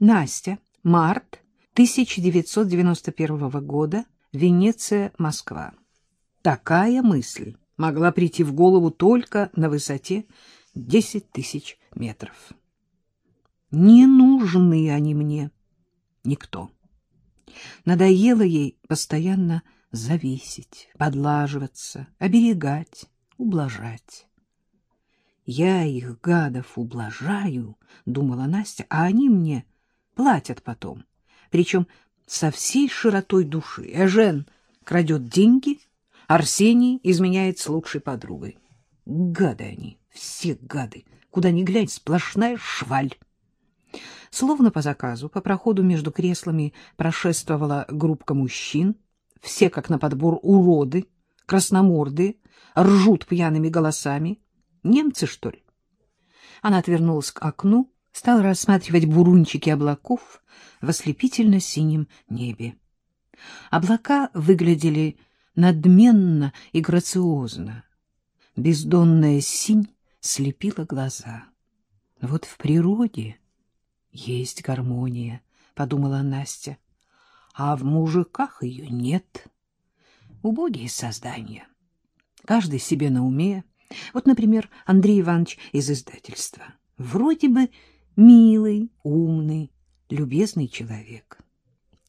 Настя, март 1991 года, Венеция, Москва. Такая мысль могла прийти в голову только на высоте 10 тысяч метров. Не нужны они мне. Никто. Надоело ей постоянно зависеть, подлаживаться, оберегать, ублажать. «Я их, гадов, ублажаю», — думала Настя, — «а они мне платят потом, причем со всей широтой души. Эжен крадет деньги, Арсений изменяет с лучшей подругой. Гады они, все гады, куда ни глянь, сплошная шваль». Словно по заказу, по проходу между креслами прошествовала группка мужчин, все, как на подбор, уроды, красномордые, ржут пьяными голосами. Немцы, что ли? Она отвернулась к окну, стала рассматривать бурунчики облаков в ослепительно-синем небе. Облака выглядели надменно и грациозно. Бездонная синь слепила глаза. Вот в природе есть гармония, — подумала Настя, — а в мужиках ее нет. Убогие создания. Каждый себе на уме. Вот, например, Андрей Иванович из издательства. Вроде бы милый, умный, любезный человек.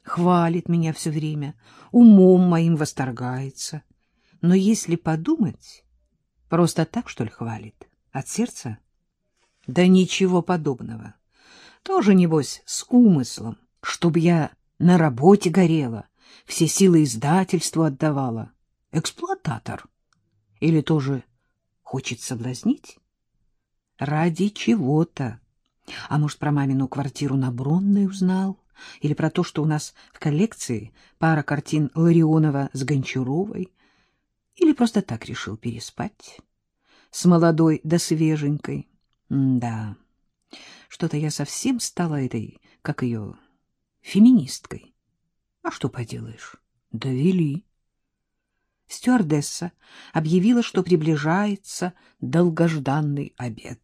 Хвалит меня все время, умом моим восторгается. Но если подумать, просто так, что ли, хвалит? От сердца? Да ничего подобного. Тоже, небось, с умыслом, чтобы я на работе горела, все силы издательству отдавала. Эксплуататор. Или тоже хочет соблазнить? Ради чего-то. А может, про мамину квартиру на Бронной узнал? Или про то, что у нас в коллекции пара картин Ларионова с Гончаровой? Или просто так решил переспать? С молодой да свеженькой? М да... Что-то я совсем стала этой, как ее, феминисткой. А что поделаешь? Довели. Стюардесса объявила, что приближается долгожданный обед.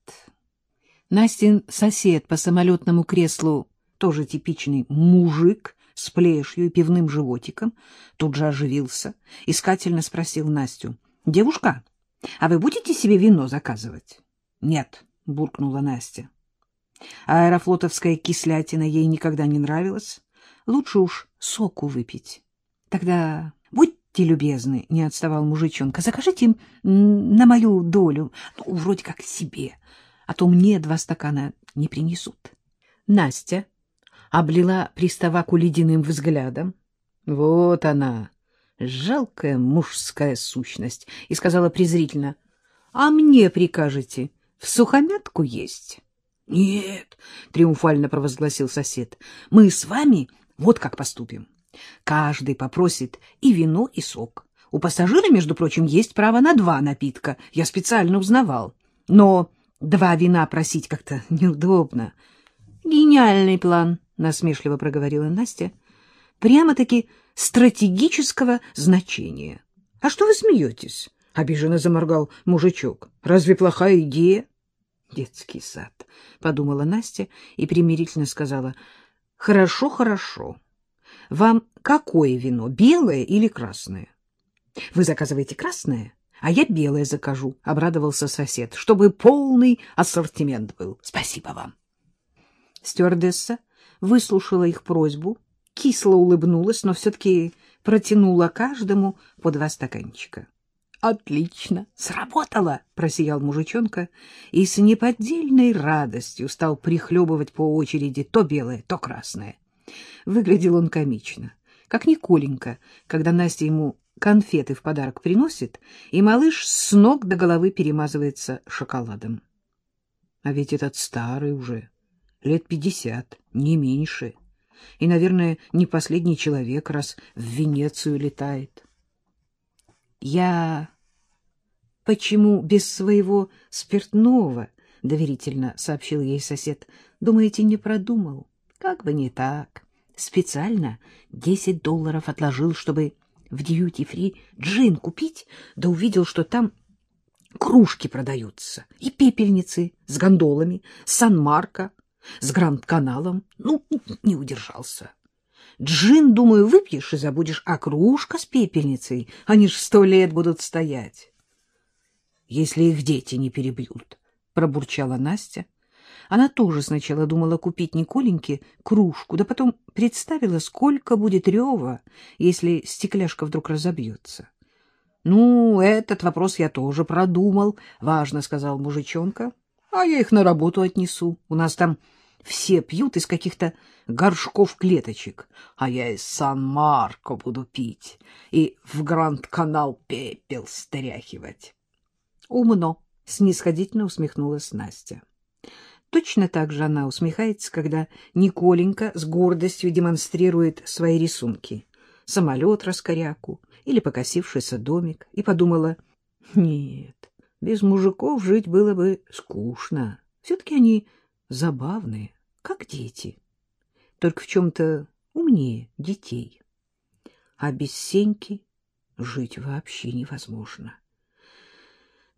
Настин сосед по самолетному креслу, тоже типичный мужик с плешью и пивным животиком, тут же оживился, искательно спросил Настю. — Девушка, а вы будете себе вино заказывать? — Нет, — буркнула Настя. Аэрофлотовская кислятина ей никогда не нравилась. Лучше уж соку выпить. Тогда будьте любезны, — не отставал мужичонка, — закажите им на мою долю, ну, вроде как себе, а то мне два стакана не принесут. Настя облила приставаку ледяным взглядом. Вот она, жалкая мужская сущность, и сказала презрительно, — А мне прикажете в сухомятку есть? — Нет, — триумфально провозгласил сосед, — мы с вами вот как поступим. Каждый попросит и вино, и сок. У пассажира, между прочим, есть право на два напитка. Я специально узнавал. Но два вина просить как-то неудобно. — Гениальный план, — насмешливо проговорила Настя. — Прямо-таки стратегического значения. — А что вы смеетесь? — обиженно заморгал мужичок. — Разве плохая идея? — Детский сад, — подумала Настя и примирительно сказала. — Хорошо, хорошо. Вам какое вино, белое или красное? — Вы заказываете красное, а я белое закажу, — обрадовался сосед, — чтобы полный ассортимент был. Спасибо вам. Стюардесса выслушала их просьбу, кисло улыбнулась, но все-таки протянула каждому по два стаканчика. Отлично, сработало, просиял мужичонка и с неподдельной радостью стал прихлебывать по очереди то белое, то красное. Выглядел он комично, как Николенька, когда Настя ему конфеты в подарок приносит, и малыш с ног до головы перемазывается шоколадом. А ведь этот старый уже, лет пятьдесят, не меньше, и, наверное, не последний человек, раз в Венецию летает. Я почему без своего спиртного, доверительно сообщил ей сосед. Думаете, не продумал? Как бы не так. Специально десять долларов отложил, чтобы в дьюти-фри джин купить, да увидел, что там кружки продаются и пепельницы с гондолами, Сан-Марко. с Гранд-каналом. Ну, не удержался. Джин, думаю, выпьешь и забудешь, а кружка с пепельницей, они ж сто лет будут стоять. Если их дети не перебьют, — пробурчала Настя. Она тоже сначала думала купить Николеньке кружку, да потом представила, сколько будет рева, если стекляшка вдруг разобьется. — Ну, этот вопрос я тоже продумал, — важно сказал мужичонка. — А я их на работу отнесу. У нас там все пьют из каких-то горшков-клеточек, а я из Сан-Марко буду пить и в Гранд-канал пепел стряхивать. — Умно, — снисходительно усмехнулась Настя. Точно так же она усмехается, когда Николенька с гордостью демонстрирует свои рисунки. Самолет раскоряку или покосившийся домик. И подумала, нет, без мужиков жить было бы скучно. Все-таки они забавные, как дети. Только в чем-то умнее детей. А без Сеньки жить вообще невозможно.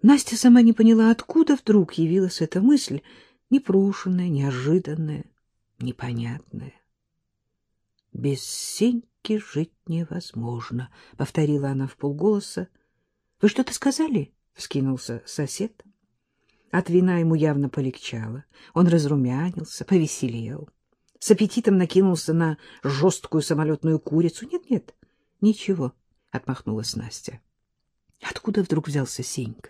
Настя сама не поняла, откуда вдруг явилась эта мысль, непрошенная, неожиданная, непонятная. «Без Сеньки жить невозможно», — повторила она в полголоса. «Вы что-то сказали?» — вскинулся сосед. От вина ему явно полегчало. Он разрумянился, повеселел. С аппетитом накинулся на жесткую самолетную курицу. «Нет-нет, ничего», — отмахнулась Настя. Откуда вдруг взялся Сенька?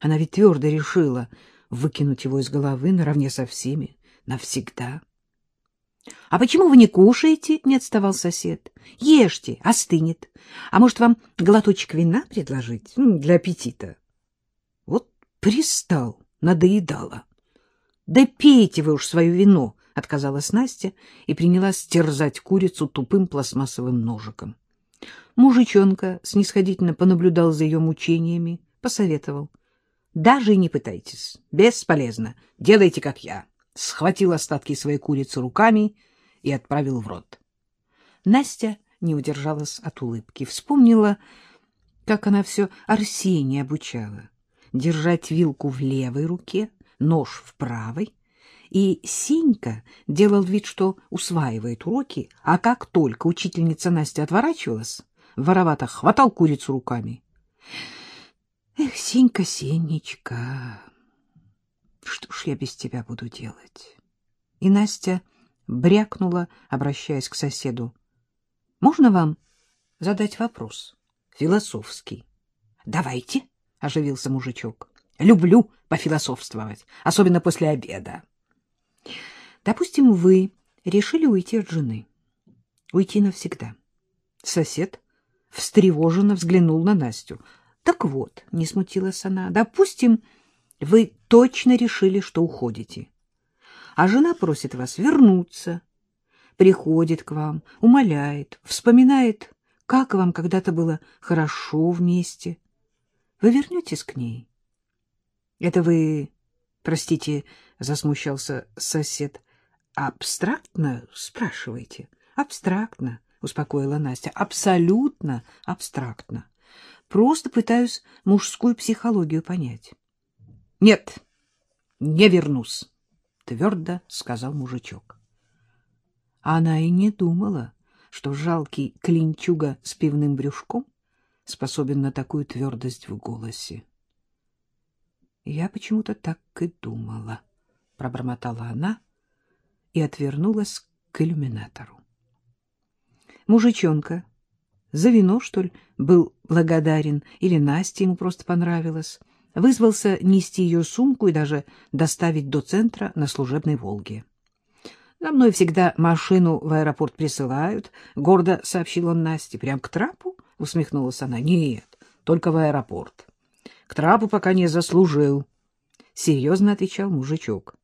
Она ведь твердо решила выкинуть его из головы наравне со всеми, навсегда. — А почему вы не кушаете? — не отставал сосед. — Ешьте, остынет. А может, вам глоточек вина предложить? Для аппетита. Вот пристал, надоедало. — Да пейте вы уж свое вино, — отказалась Настя и принялась терзать курицу тупым пластмассовым ножиком. Мужичонка снисходительно понаблюдал за ее мучениями, посоветовал — даже и не пытайтесь. Бесполезно. Делайте, как я. Схватил остатки своей курицы руками и отправил в рот. Настя не удержалась от улыбки. Вспомнила, как она все Арсения обучала. Держать вилку в левой руке, нож в правой. И Синька делал вид, что усваивает уроки, а как только учительница Настя отворачивалась, воровато хватал курицу руками. Эх, Сенька, Сенечка, что ж я без тебя буду делать? И Настя брякнула, обращаясь к соседу. Можно вам задать вопрос? Философский. Давайте, оживился мужичок. Люблю пофилософствовать, особенно после обеда. Допустим, вы решили уйти от жены. Уйти навсегда. Сосед встревоженно взглянул на Настю. Так вот, не смутилась она, допустим, вы точно решили, что уходите. А жена просит вас вернуться, приходит к вам, умоляет, вспоминает, как вам когда-то было хорошо вместе. Вы вернетесь к ней? Это вы, простите, засмущался сосед, абстрактно спрашиваете? Абстрактно, успокоила Настя, абсолютно абстрактно. Просто пытаюсь мужскую психологию понять. — Нет, не вернусь, — твердо сказал мужичок. Она и не думала, что жалкий клинчуга с пивным брюшком способен на такую твердость в голосе. — Я почему-то так и думала, — пробормотала она и отвернулась к иллюминатору. Мужичонка за вино, что ли, был благодарен, или Насте ему просто понравилось. Вызвался нести ее сумку и даже доставить до центра на служебной «Волге». «За мной всегда машину в аэропорт присылают», — гордо сообщил он Насте. «Прям к трапу?» — усмехнулась она. «Нет, только в аэропорт. К трапу пока не заслужил», — серьезно отвечал мужичок.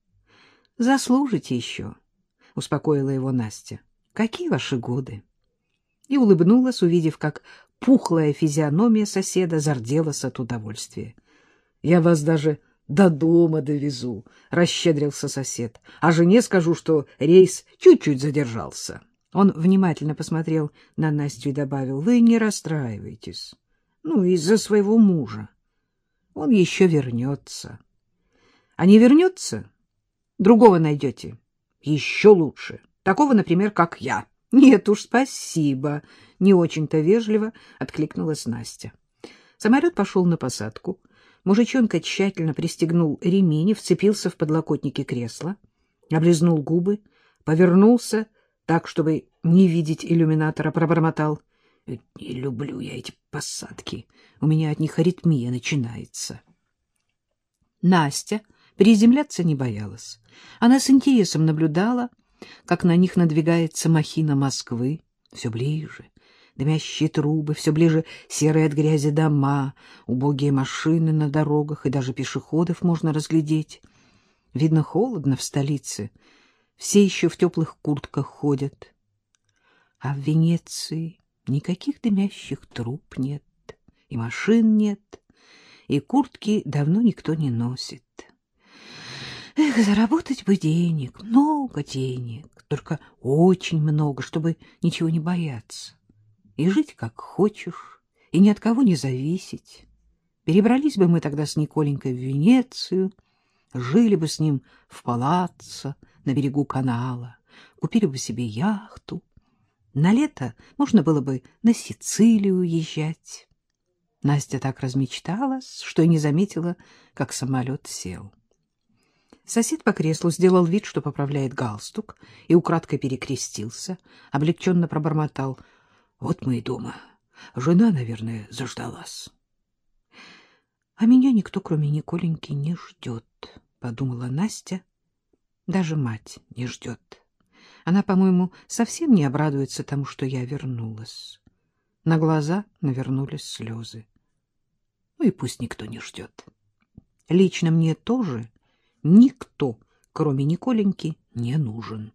«Заслужите еще», — успокоила его Настя. «Какие ваши годы?» и улыбнулась, увидев, как пухлая физиономия соседа зарделась от удовольствия. — Я вас даже до дома довезу, — расщедрился сосед. — А жене скажу, что рейс чуть-чуть задержался. Он внимательно посмотрел на Настю и добавил, — Вы не расстраивайтесь. Ну, из-за своего мужа. Он еще вернется. А не вернется, другого найдете. Еще лучше. Такого, например, как я. Нет уж, спасибо. Не очень-то вежливо откликнулась Настя. Самолет пошел на посадку. Мужичонка тщательно пристегнул ремень вцепился в подлокотники кресла, облизнул губы, повернулся так, чтобы не видеть иллюминатора, пробормотал. «Э, — Не люблю я эти посадки. У меня от них аритмия начинается. Настя приземляться не боялась. Она с интересом наблюдала, как на них надвигается махина Москвы. Все ближе, дымящие трубы, все ближе серые от грязи дома, убогие машины на дорогах, и даже пешеходов можно разглядеть. Видно, холодно в столице, все еще в теплых куртках ходят. А в Венеции никаких дымящих труб нет, и машин нет, и куртки давно никто не носит. Эх, заработать бы денег, много денег, только очень много, чтобы ничего не бояться. И жить как хочешь, и ни от кого не зависеть. Перебрались бы мы тогда с Николенькой в Венецию, жили бы с ним в палаццо на берегу канала, купили бы себе яхту. На лето можно было бы на Сицилию уезжать. Настя так размечталась, что и не заметила, как самолет сел. Сосед по креслу сделал вид, что поправляет галстук, и украдкой перекрестился, облегченно пробормотал. — Вот мы и дома. Жена, наверное, заждалась. — А меня никто, кроме Николеньки, не ждет, — подумала Настя. Даже мать не ждет. Она, по-моему, совсем не обрадуется тому, что я вернулась. На глаза навернулись слезы. Ну и пусть никто не ждет. Лично мне тоже никто, кроме Николеньки, не нужен.